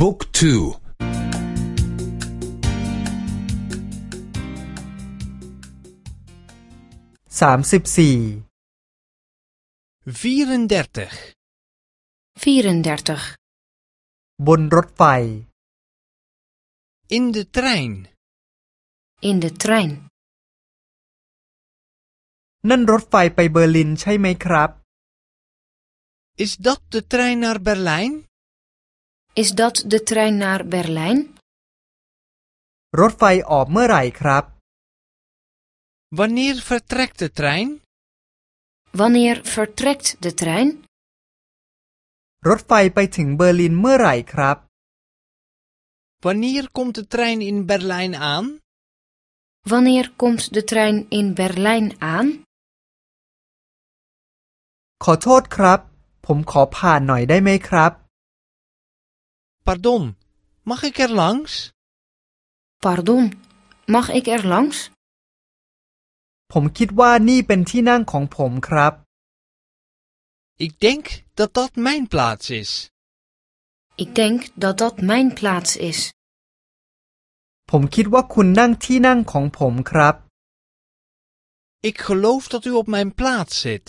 บุ๊กทูสามสิบสี่ 34. 34. บนรถไฟ In de trein. In de trein. นั่นรถไฟไปเบอร์ลินใช่ไหมครับ Is dat de trein naar Berlijn? Is dat de trein naar Berlijn? รถไฟออกเมื่อไหร่ครับ Wanneer vertrekt de trein? Wanneer vertrekt de trein? รถไฟไปถึงเบอร์ลินเมื่อไหร่ครับ Wanneer komt de trein in Berlijn aan? Wanneer komt de trein in Berlijn aan? ขอโทษครับ ผมขอผ่านหน่อยได้ไหมครับ Pardon, mag ik er langs? Pardon, mag ik er langs? ผมคิดว่านี่เป็นที่นั่งของผมครับ Ik denk dat dat mijn plaats is. Ik denk dat dat mijn plaats is. ผมคิดว่าคุณนั่งที่นั่งของผมครับ Ik geloof dat u op mijn plaats zit.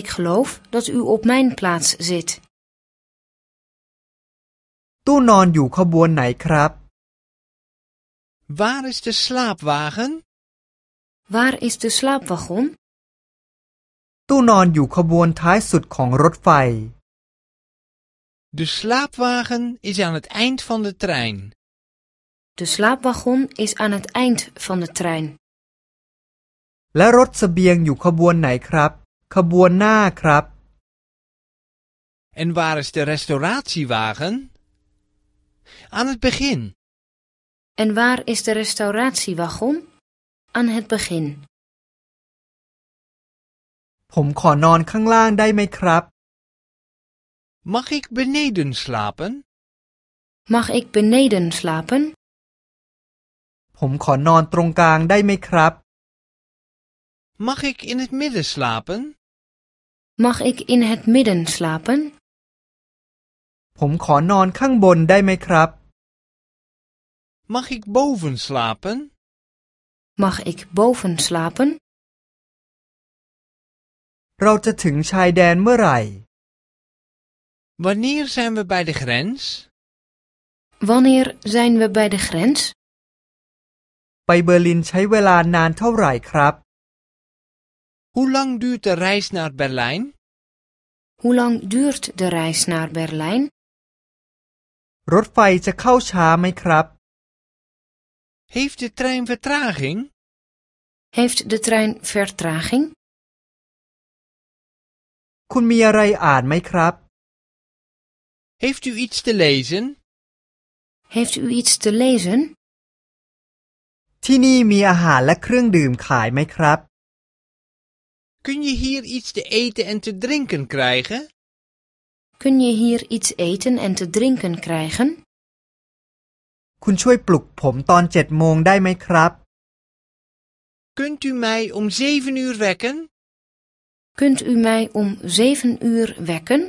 Ik geloof dat u op mijn plaats zit. ตู้นอนอยู่ขบวนไหนครับ Waar is de slaapwagen? Waar is de slaapwagon? ตู้นอนอยู่ขบวนท้ายสุดของรถไฟ De slaapwagen is aan het eind van de trein. De slaapwagon is aan het eind van de trein. และรถเสบียงอยู่ขบวนไหนครับ ขบวนหน้าครับ En waar is de restauratiewagen? Aan het begin. En waar is de restauratiewagon? Aan het begin. ผมขอนอนข้างล่างได้ไหมครับ Mag ik beneden slapen? Mag ik beneden slapen? ผมขอนอนตรงกลางได้ไหมครับ Mag ik in het midden slapen? Mag ik in het midden slapen? ผมขอนอนข้างบนได้ไหมครับ Mag ik boven slapen? Mag ik boven slapen? เราจะถึงชายแดนเมื่อไหร่ Wanneer zijn we bij de grens? Wanneer zijn we bij de grens? ไปเบอร์ลินใช้เวลานานเท่าไหร่ครับ Hoe lang duurt de reis naar Berlijn? Hoe lang duurt de reis naar Berlijn? รถไฟจะเข้าช้าไหมครับ Heeft de trein vertraging? Heeft de trein vertraging? คุณมีอะไรอ่านไหมครับ Heeft u iets te lezen? Heeft u iets te lezen? ที่นี่มีอาหารและเครื่องดื่มขายไหมครับ Kun je hier iets te eten en te drinken krijgen? Kun je hier iets eten en te drinken krijgen? คุณช่วยปลุกผมตอนเจ็ดโมงได้ไหมครับ Kunt u mij om zeven uur wekken? Kunt u mij om zeven uur wekken?